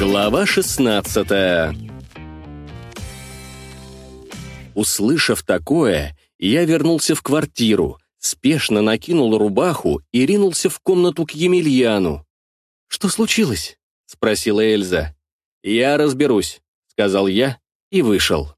Глава 16 Услышав такое, я вернулся в квартиру, спешно накинул рубаху и ринулся в комнату к Емельяну. «Что случилось?» — спросила Эльза. «Я разберусь», — сказал я и вышел.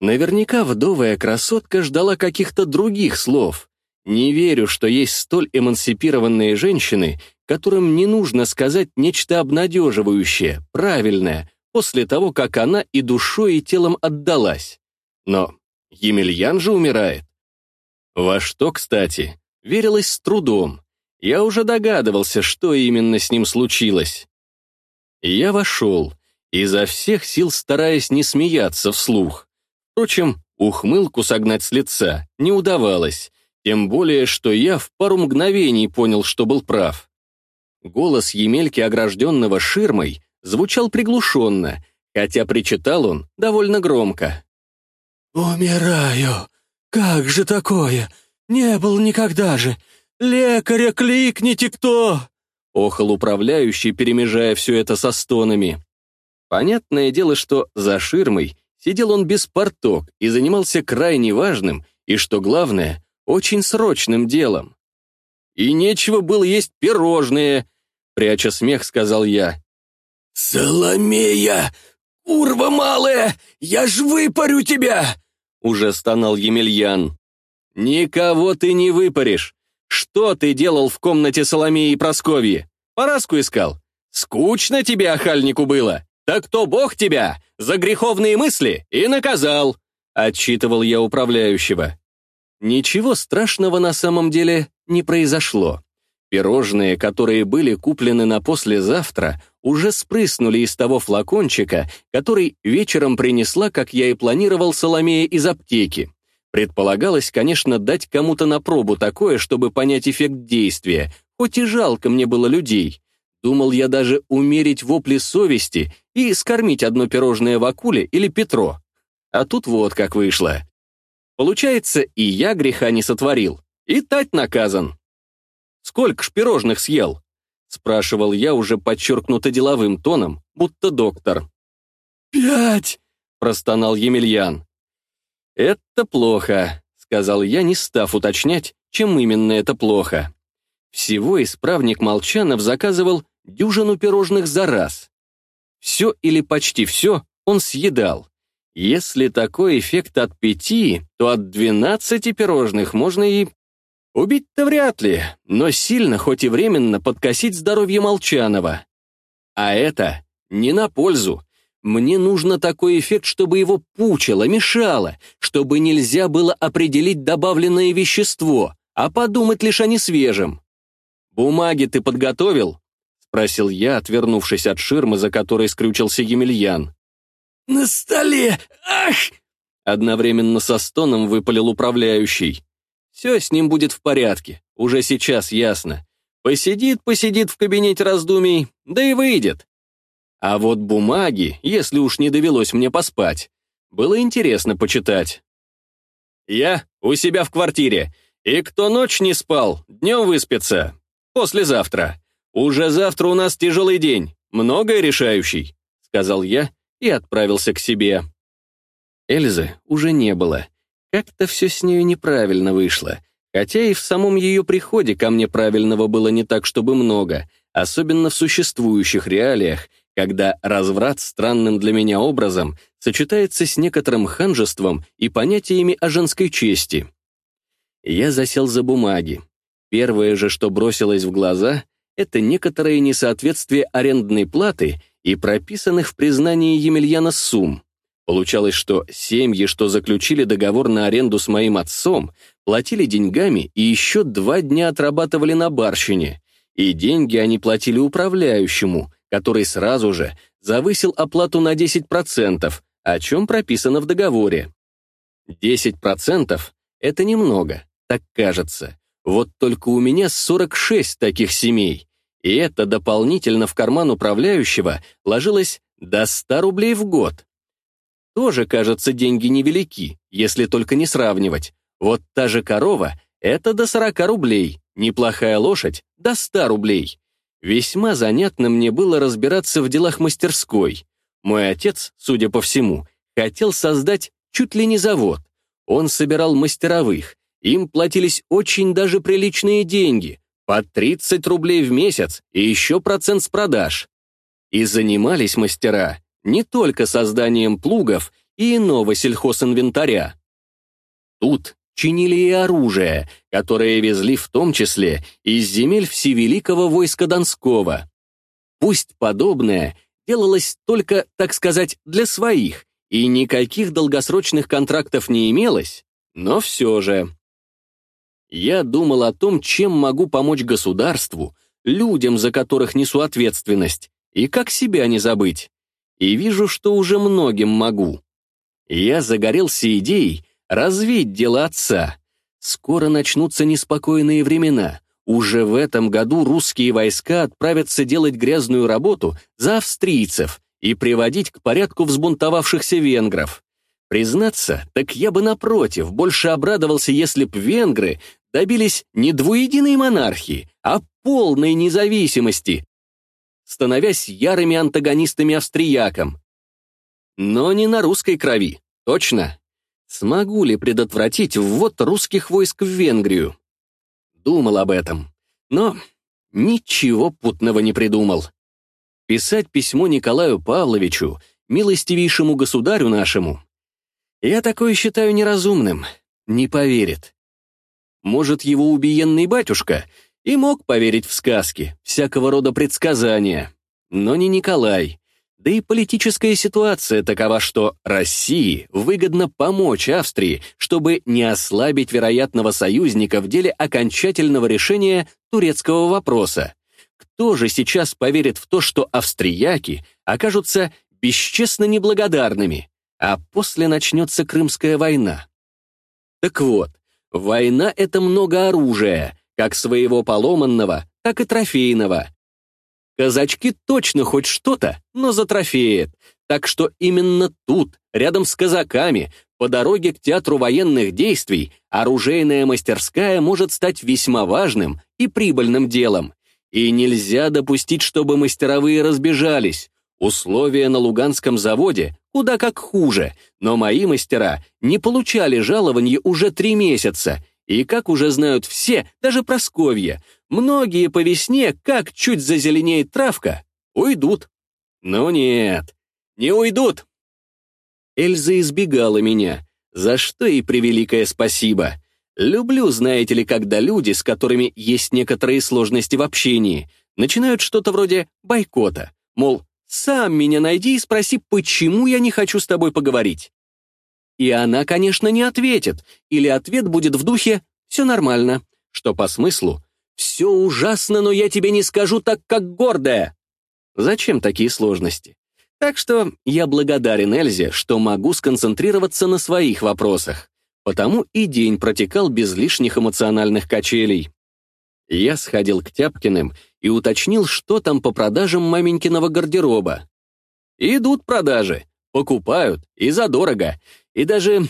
Наверняка вдовая красотка ждала каких-то других слов. Не верю, что есть столь эмансипированные женщины, которым не нужно сказать нечто обнадеживающее, правильное, после того, как она и душой, и телом отдалась. Но Емельян же умирает. Во что, кстати, верилось с трудом. Я уже догадывался, что именно с ним случилось. Я вошел, изо всех сил стараясь не смеяться вслух. Впрочем, ухмылку согнать с лица не удавалось, тем более, что я в пару мгновений понял, что был прав. Голос Емельки, огражденного ширмой, звучал приглушенно, хотя причитал он довольно громко. «Умираю! Как же такое? Не был никогда же! Лекаря кликните кто!» Охал управляющий, перемежая все это со стонами. Понятное дело, что за ширмой Сидел он без порток и занимался крайне важным и, что главное, очень срочным делом. «И нечего было есть пирожные», — пряча смех, сказал я. «Соломея! Курва малая! Я ж выпарю тебя!» — уже стонал Емельян. «Никого ты не выпаришь. Что ты делал в комнате Соломеи и Просковьи? Параску искал? Скучно тебе, охальнику, было? Так кто бог тебя за греховные мысли и наказал?» Отчитывал я управляющего. Ничего страшного на самом деле не произошло. Пирожные, которые были куплены на послезавтра, уже спрыснули из того флакончика, который вечером принесла, как я и планировал, Соломея из аптеки. Предполагалось, конечно, дать кому-то на пробу такое, чтобы понять эффект действия, хоть и жалко мне было людей. Думал я даже умерить вопли совести и скормить одно пирожное Вакуле или Петро. А тут вот как вышло. Получается, и я греха не сотворил, и Тать наказан. «Сколько ж пирожных съел?» — спрашивал я уже подчеркнуто деловым тоном, будто доктор. «Пять!» — простонал Емельян. «Это плохо», — сказал я, не став уточнять, чем именно это плохо. Всего исправник Молчанов заказывал дюжину пирожных за раз. Все или почти все он съедал. Если такой эффект от пяти, то от двенадцати пирожных можно и... Убить-то вряд ли, но сильно, хоть и временно, подкосить здоровье Молчанова. А это не на пользу. Мне нужно такой эффект, чтобы его пучило, мешало, чтобы нельзя было определить добавленное вещество, а подумать лишь о несвежем. «Бумаги ты подготовил?» — спросил я, отвернувшись от ширмы, за которой скрючился Емельян. «На столе! Ах!» Одновременно со стоном выпалил управляющий. «Все с ним будет в порядке, уже сейчас ясно. Посидит, посидит в кабинете раздумий, да и выйдет. А вот бумаги, если уж не довелось мне поспать, было интересно почитать. Я у себя в квартире, и кто ночь не спал, днем выспится, Послезавтра. Уже завтра у нас тяжелый день, многое решающий», — сказал я и отправился к себе. Эльзы уже не было. Как-то все с нею неправильно вышло. Хотя и в самом ее приходе ко мне правильного было не так, чтобы много, особенно в существующих реалиях, когда разврат странным для меня образом сочетается с некоторым ханжеством и понятиями о женской чести. Я засел за бумаги, Первое же, что бросилось в глаза, это некоторое несоответствие арендной платы и прописанных в признании Емельяна сумм. Получалось, что семьи, что заключили договор на аренду с моим отцом, платили деньгами и еще два дня отрабатывали на барщине. И деньги они платили управляющему, который сразу же завысил оплату на 10%, о чем прописано в договоре. 10% — это немного, так кажется. Вот только у меня 46 таких семей, и это дополнительно в карман управляющего ложилось до 100 рублей в год. Тоже, кажется, деньги невелики, если только не сравнивать. Вот та же корова — это до 40 рублей, неплохая лошадь — до 100 рублей. Весьма занятно мне было разбираться в делах мастерской. Мой отец, судя по всему, хотел создать чуть ли не завод. Он собирал мастеровых, им платились очень даже приличные деньги, по 30 рублей в месяц и еще процент с продаж. И занимались мастера не только созданием плугов и иного сельхозинвентаря. Тут чинили и оружие, которое везли в том числе из земель Всевеликого войска Донского. Пусть подобное делалось только, так сказать, для своих, и никаких долгосрочных контрактов не имелось, но все же. Я думал о том, чем могу помочь государству, людям, за которых несу ответственность, и как себя не забыть. И вижу, что уже многим могу. Я загорелся идеей развить дело отца. Скоро начнутся неспокойные времена. Уже в этом году русские войска отправятся делать грязную работу за австрийцев и приводить к порядку взбунтовавшихся венгров. Признаться, так я бы напротив больше обрадовался, если б венгры добились не двуединой монархии, а полной независимости, становясь ярыми антагонистами австриякам. Но не на русской крови, точно. Смогу ли предотвратить ввод русских войск в Венгрию? Думал об этом, но ничего путного не придумал. Писать письмо Николаю Павловичу, милостивейшему государю нашему, я такое считаю неразумным, не поверит. Может, его убиенный батюшка и мог поверить в сказки, всякого рода предсказания. Но не Николай. Да и политическая ситуация такова, что России выгодно помочь Австрии, чтобы не ослабить вероятного союзника в деле окончательного решения турецкого вопроса. Кто же сейчас поверит в то, что австрияки окажутся бесчестно неблагодарными, а после начнется Крымская война? Так вот, Война — это много оружия, как своего поломанного, так и трофейного. Казачки точно хоть что-то, но затрофеет. Так что именно тут, рядом с казаками, по дороге к театру военных действий, оружейная мастерская может стать весьма важным и прибыльным делом. И нельзя допустить, чтобы мастеровые разбежались. Условия на Луганском заводе куда как хуже, но мои мастера не получали жалованье уже три месяца, и, как уже знают все, даже Просковья, многие по весне, как чуть зазеленеет травка, уйдут. Но нет, не уйдут. Эльза избегала меня, за что и превеликое спасибо. Люблю, знаете ли, когда люди, с которыми есть некоторые сложности в общении, начинают что-то вроде бойкота, мол, сам меня найди и спроси, почему я не хочу с тобой поговорить. И она, конечно, не ответит, или ответ будет в духе «все нормально», что по смыслу «все ужасно, но я тебе не скажу так, как гордая». Зачем такие сложности? Так что я благодарен Эльзе, что могу сконцентрироваться на своих вопросах. Потому и день протекал без лишних эмоциональных качелей. Я сходил к Тяпкиным и уточнил, что там по продажам маменькиного гардероба. Идут продажи, покупают, и задорого, и даже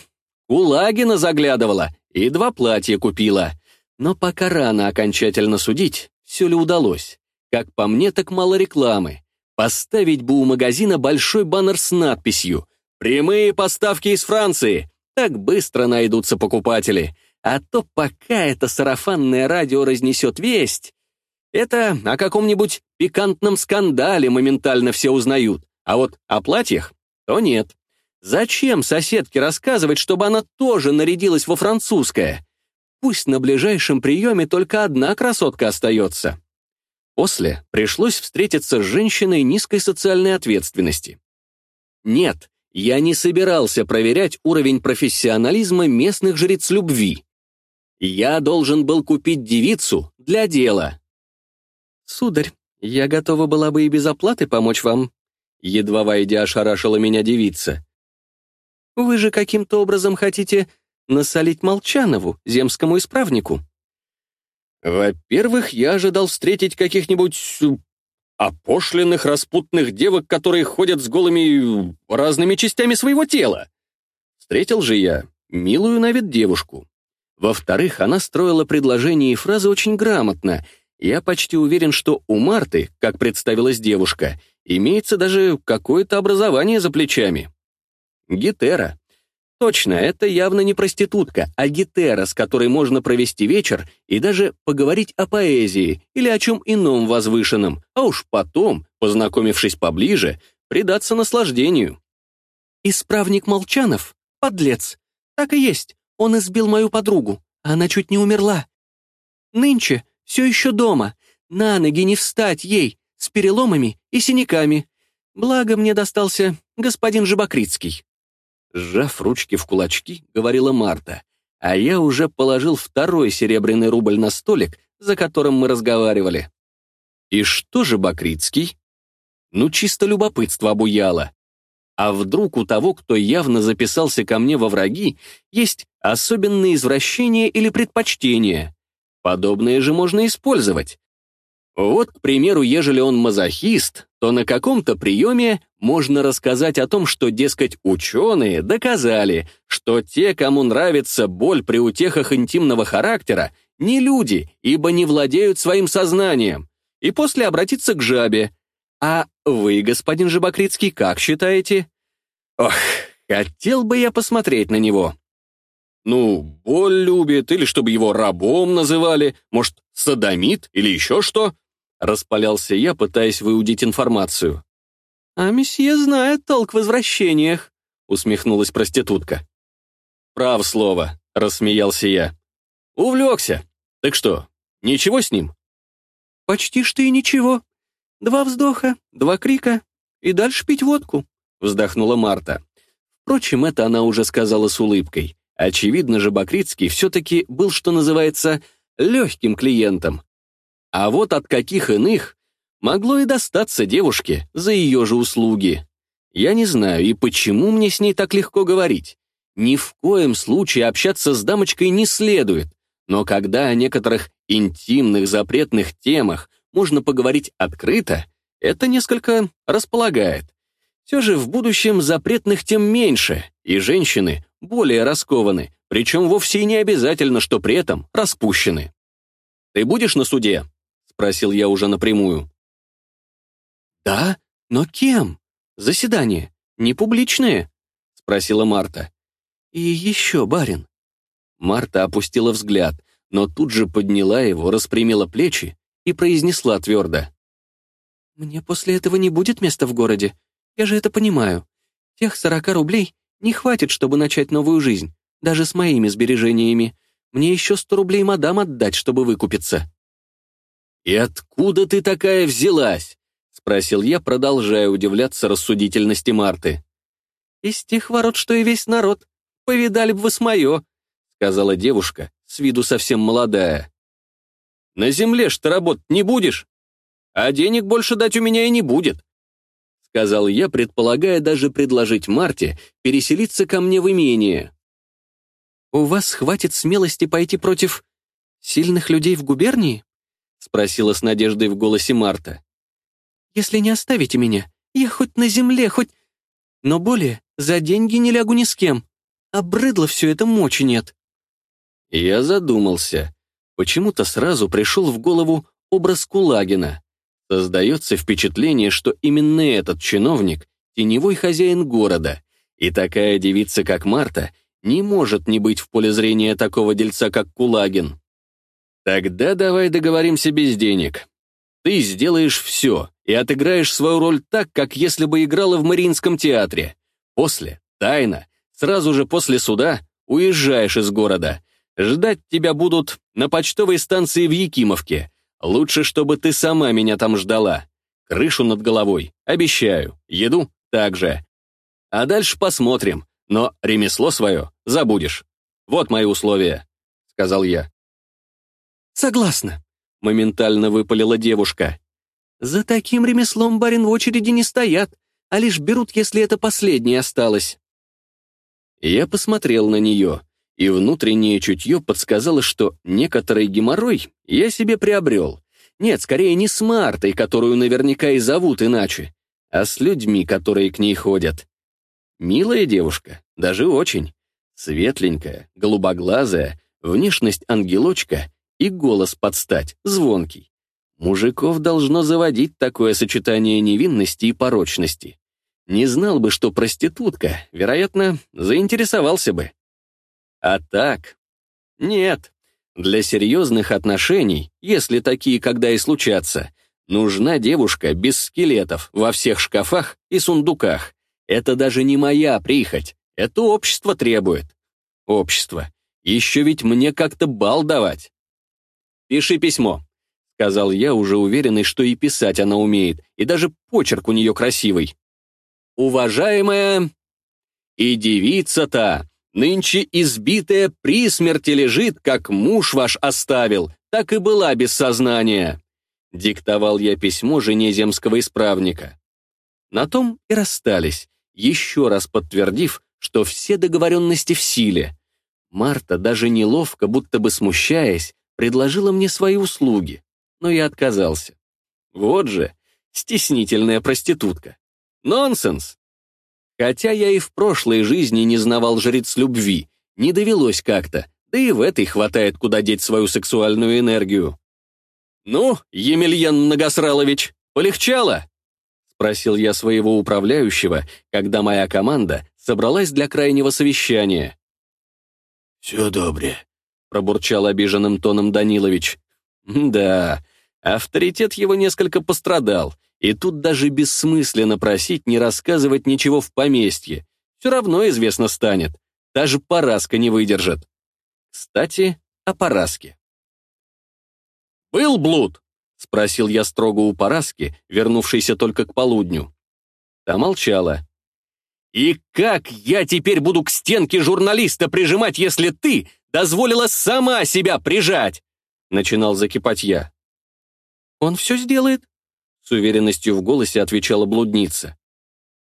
Кулагина заглядывала, и два платья купила. Но пока рано окончательно судить, все ли удалось. Как по мне, так мало рекламы. Поставить бы у магазина большой баннер с надписью «Прямые поставки из Франции», так быстро найдутся покупатели — а то пока это сарафанное радио разнесет весть, это о каком-нибудь пикантном скандале моментально все узнают, а вот о платьях то нет. Зачем соседке рассказывать, чтобы она тоже нарядилась во французское? Пусть на ближайшем приеме только одна красотка остается. После пришлось встретиться с женщиной низкой социальной ответственности. Нет, я не собирался проверять уровень профессионализма местных жриц любви. Я должен был купить девицу для дела. Сударь, я готова была бы и без оплаты помочь вам. Едва войдя, ошарашила меня девица. Вы же каким-то образом хотите насолить Молчанову, земскому исправнику? Во-первых, я ожидал встретить каких-нибудь опошленных, распутных девок, которые ходят с голыми разными частями своего тела. Встретил же я милую на вид девушку, во-вторых, она строила предложения и фразы очень грамотно, Я почти уверен, что у Марты, как представилась девушка, имеется даже какое-то образование за плечами. Гетера. Точно, это явно не проститутка, а гетера, с которой можно провести вечер и даже поговорить о поэзии или о чем ином возвышенном, а уж потом, познакомившись поближе, предаться наслаждению. Исправник Молчанов — подлец. Так и есть. Он избил мою подругу. а Она чуть не умерла. Нынче все еще дома. На ноги не встать ей, с переломами и синяками. Благо мне достался господин Жабокритский. Сжав ручки в кулачки, говорила Марта, а я уже положил второй серебряный рубль на столик, за которым мы разговаривали. И что же Бакрицкий? Ну, чисто любопытство обуяло. А вдруг у того, кто явно записался ко мне во враги, есть особенные извращения или предпочтения? Подобные же можно использовать. Вот, к примеру, ежели он мазохист, то на каком-то приеме можно рассказать о том, что, дескать, ученые доказали, что те, кому нравится боль при утехах интимного характера, не люди, ибо не владеют своим сознанием, и после обратиться к жабе, а вы, господин Жабокритский, как считаете? Ох, хотел бы я посмотреть на него. Ну, боль любит, или чтобы его рабом называли, может, садомит или еще что? Распалялся я, пытаясь выудить информацию. «А месье знает толк в возвращениях», — усмехнулась проститутка. «Прав слово», — рассмеялся я. «Увлекся. Так что, ничего с ним?» «Почти что и ничего», Два вздоха, два крика и дальше пить водку», — вздохнула Марта. Впрочем, это она уже сказала с улыбкой. Очевидно же, Бакрицкий все-таки был, что называется, легким клиентом. А вот от каких иных могло и достаться девушке за ее же услуги. Я не знаю, и почему мне с ней так легко говорить. Ни в коем случае общаться с дамочкой не следует, но когда о некоторых интимных запретных темах можно поговорить открыто, это несколько располагает. Все же в будущем запретных тем меньше, и женщины более раскованы, причем вовсе не обязательно, что при этом распущены. «Ты будешь на суде?» — спросил я уже напрямую. «Да, но кем? Заседание, не публичное?» — спросила Марта. «И еще, барин». Марта опустила взгляд, но тут же подняла его, распрямила плечи и произнесла твердо. «Мне после этого не будет места в городе. Я же это понимаю. Тех сорока рублей не хватит, чтобы начать новую жизнь, даже с моими сбережениями. Мне еще сто рублей мадам отдать, чтобы выкупиться». «И откуда ты такая взялась?» — спросил я, продолжая удивляться рассудительности Марты. «Из тех ворот, что и весь народ. Повидали бы вы с мое», — сказала девушка, с виду совсем молодая. На земле ж ты работать не будешь, а денег больше дать у меня и не будет», — сказал я, предполагая даже предложить Марте переселиться ко мне в имение. «У вас хватит смелости пойти против сильных людей в губернии?» — спросила с надеждой в голосе Марта. «Если не оставите меня, я хоть на земле, хоть... Но более за деньги не лягу ни с кем. Обрыдло все это, мочи нет». Я задумался. Почему-то сразу пришел в голову образ Кулагина. Создается впечатление, что именно этот чиновник — теневой хозяин города, и такая девица, как Марта, не может не быть в поле зрения такого дельца, как Кулагин. Тогда давай договоримся без денег. Ты сделаешь все и отыграешь свою роль так, как если бы играла в Мариинском театре. После, тайно, сразу же после суда, уезжаешь из города, Ждать тебя будут на почтовой станции в Якимовке. Лучше, чтобы ты сама меня там ждала. Крышу над головой, обещаю. Еду также. А дальше посмотрим, но ремесло свое забудешь. Вот мои условия», — сказал я. «Согласна», — моментально выпалила девушка. «За таким ремеслом барин в очереди не стоят, а лишь берут, если это последнее осталось». Я посмотрел на нее и внутреннее чутье подсказало, что некоторый геморрой я себе приобрел. Нет, скорее не с Мартой, которую наверняка и зовут иначе, а с людьми, которые к ней ходят. Милая девушка, даже очень. Светленькая, голубоглазая, внешность ангелочка и голос под стать, звонкий. Мужиков должно заводить такое сочетание невинности и порочности. Не знал бы, что проститутка, вероятно, заинтересовался бы. А так? Нет. Для серьезных отношений, если такие когда и случатся, нужна девушка без скелетов во всех шкафах и сундуках. Это даже не моя прихоть, это общество требует. Общество. Еще ведь мне как-то бал давать. Пиши письмо, — сказал я, уже уверенный, что и писать она умеет, и даже почерк у нее красивый. «Уважаемая...» «И девица-то, нынче избитая при смерти лежит, как муж ваш оставил, так и была без сознания». Диктовал я письмо жене земского исправника. На том и расстались, еще раз подтвердив, что все договоренности в силе. Марта, даже неловко, будто бы смущаясь, предложила мне свои услуги но я отказался. Вот же, стеснительная проститутка. Нонсенс! Хотя я и в прошлой жизни не знавал жриц любви, не довелось как-то, да и в этой хватает куда деть свою сексуальную энергию. «Ну, Емельян Многосралович, полегчало?» — спросил я своего управляющего, когда моя команда собралась для крайнего совещания. «Все добре», — пробурчал обиженным тоном Данилович. «Да, Авторитет его несколько пострадал, и тут даже бессмысленно просить не рассказывать ничего в поместье. Все равно известно станет. Даже Параска не выдержит. Кстати, о Параске. «Был блуд?» — спросил я строго у Параски, вернувшейся только к полудню. Та молчала. «И как я теперь буду к стенке журналиста прижимать, если ты дозволила сама себя прижать?» Начинал закипать я. «Он все сделает», — с уверенностью в голосе отвечала блудница.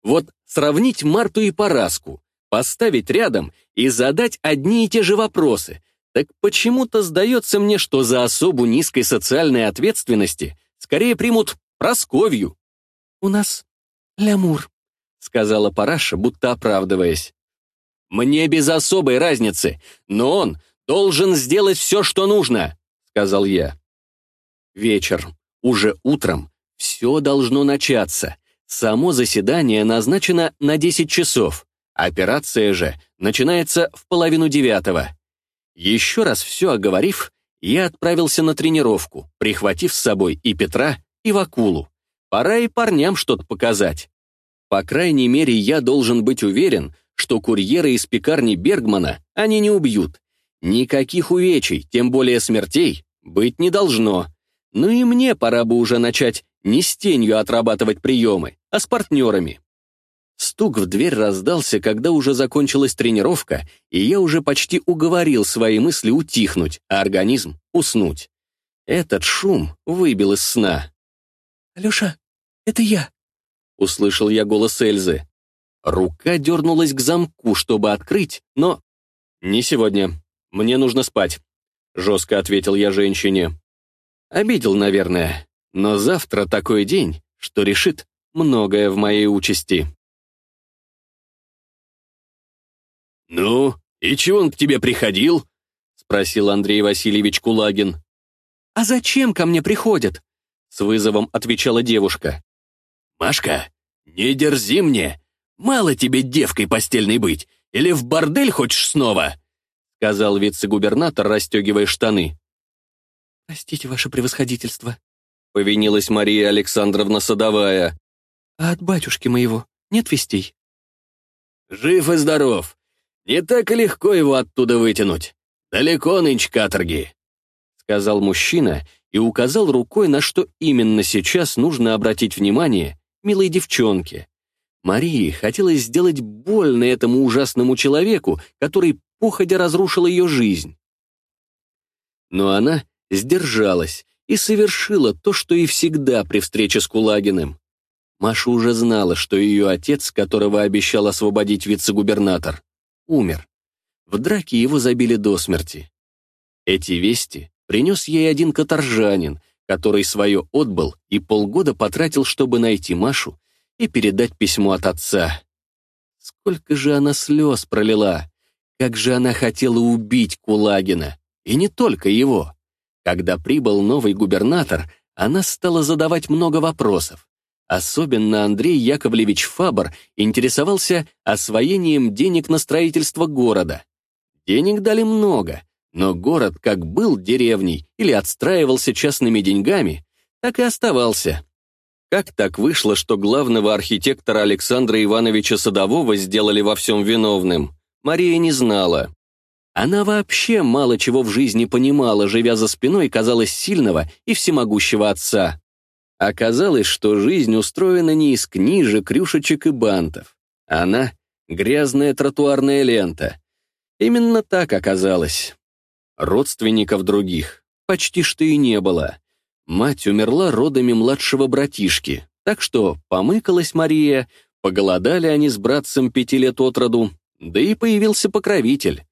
«Вот сравнить Марту и Параску, поставить рядом и задать одни и те же вопросы, так почему-то сдается мне, что за особу низкой социальной ответственности скорее примут Просковью». «У нас лямур», — сказала Параша, будто оправдываясь. «Мне без особой разницы, но он должен сделать все, что нужно», — сказал я. Вечер. Уже утром все должно начаться. Само заседание назначено на 10 часов. Операция же начинается в половину девятого. Еще раз все оговорив, я отправился на тренировку, прихватив с собой и Петра, и Вакулу. Пора и парням что-то показать. По крайней мере, я должен быть уверен, что курьеры из пекарни Бергмана они не убьют. Никаких увечий, тем более смертей, быть не должно. Ну и мне пора бы уже начать не с тенью отрабатывать приемы, а с партнерами. Стук в дверь раздался, когда уже закончилась тренировка, и я уже почти уговорил свои мысли утихнуть, а организм — уснуть. Этот шум выбил из сна. «Алеша, это я», — услышал я голос Эльзы. Рука дернулась к замку, чтобы открыть, но... «Не сегодня. Мне нужно спать», — жестко ответил я женщине. Обидел, наверное, но завтра такой день, что решит многое в моей участи. «Ну, и чего он к тебе приходил?» — спросил Андрей Васильевич Кулагин. «А зачем ко мне приходят?» — с вызовом отвечала девушка. «Машка, не дерзи мне. Мало тебе девкой постельной быть. Или в бордель хочешь снова?» — сказал вице-губернатор, расстегивая штаны. «Простите, ваше превосходительство», — повинилась Мария Александровна Садовая. «А от батюшки моего нет вестей?» «Жив и здоров. Не так и легко его оттуда вытянуть. Далеко нынче каторги», — сказал мужчина и указал рукой, на что именно сейчас нужно обратить внимание милой девчонке. Марии хотелось сделать больно этому ужасному человеку, который походя разрушил ее жизнь. Но она сдержалась и совершила то, что и всегда при встрече с Кулагиным. Маша уже знала, что ее отец, которого обещал освободить вице-губернатор, умер. В драке его забили до смерти. Эти вести принес ей один каторжанин, который свое отбыл и полгода потратил, чтобы найти Машу и передать письмо от отца. Сколько же она слез пролила! Как же она хотела убить Кулагина! И не только его. Когда прибыл новый губернатор, она стала задавать много вопросов. Особенно Андрей Яковлевич Фабр интересовался освоением денег на строительство города. Денег дали много, но город как был деревней или отстраивался частными деньгами, так и оставался. Как так вышло, что главного архитектора Александра Ивановича Садового сделали во всем виновным, Мария не знала. Она вообще мало чего в жизни понимала, живя за спиной, казалось, сильного и всемогущего отца. Оказалось, что жизнь устроена не из книжек, рюшечек и бантов. Она — грязная тротуарная лента. Именно так оказалось. Родственников других почти что и не было. Мать умерла родами младшего братишки, так что помыкалась Мария, поголодали они с братцем пяти лет от роду, да и появился покровитель.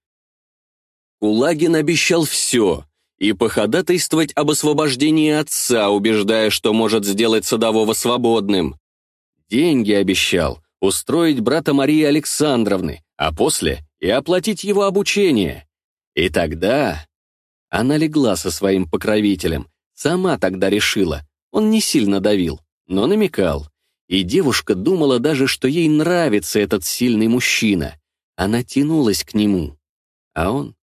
Кулагин обещал все и походатайствовать об освобождении отца, убеждая, что может сделать Садового свободным. Деньги обещал, устроить брата Марии Александровны, а после и оплатить его обучение. И тогда она легла со своим покровителем, сама тогда решила, он не сильно давил, но намекал. И девушка думала даже, что ей нравится этот сильный мужчина. Она тянулась к нему. А он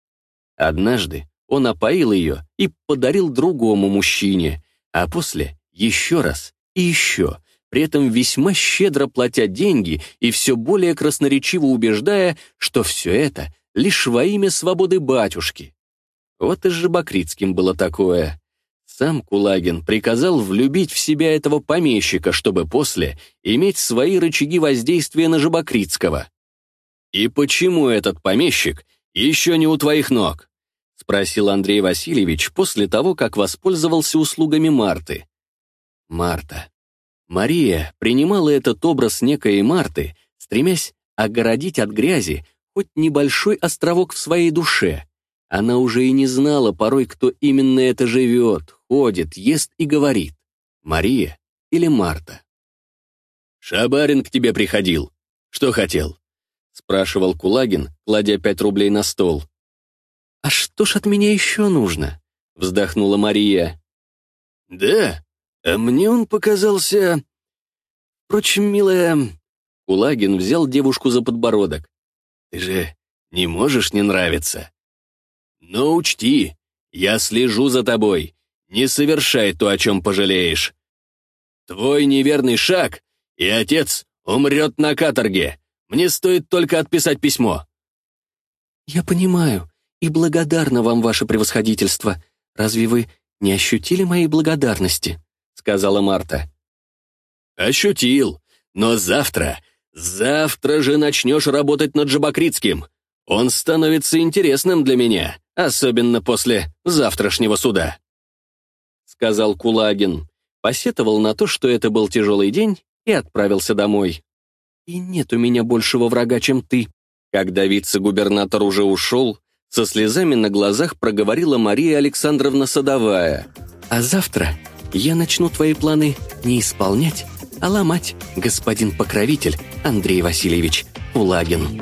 Однажды он опоил ее и подарил другому мужчине, а после еще раз и еще, при этом весьма щедро платя деньги и все более красноречиво убеждая, что все это лишь во имя свободы батюшки. Вот и с Жабокритским было такое. Сам Кулагин приказал влюбить в себя этого помещика, чтобы после иметь свои рычаги воздействия на Жабокритского. И почему этот помещик еще не у твоих ног? — спросил Андрей Васильевич после того, как воспользовался услугами Марты. Марта. Мария принимала этот образ некой Марты, стремясь огородить от грязи хоть небольшой островок в своей душе. Она уже и не знала порой, кто именно это живет, ходит, ест и говорит. Мария или Марта. «Шабарин к тебе приходил. Что хотел?» — спрашивал Кулагин, кладя пять рублей на стол. «А что ж от меня еще нужно?» — вздохнула Мария. «Да, а мне он показался...» «Впрочем, милая...» Кулагин взял девушку за подбородок. «Ты же не можешь не нравиться. Но учти, я слежу за тобой. Не совершай то, о чем пожалеешь. Твой неверный шаг, и отец умрет на каторге. Мне стоит только отписать письмо». «Я понимаю», и благодарна вам, ваше превосходительство. Разве вы не ощутили моей благодарности?» — сказала Марта. «Ощутил, но завтра, завтра же начнешь работать над Жабокритским. Он становится интересным для меня, особенно после завтрашнего суда», — сказал Кулагин. Посетовал на то, что это был тяжелый день, и отправился домой. «И нет у меня большего врага, чем ты». Когда вице-губернатор уже ушел, со слезами на глазах проговорила Мария Александровна Садовая. «А завтра я начну твои планы не исполнять, а ломать, господин покровитель Андрей Васильевич Улагин».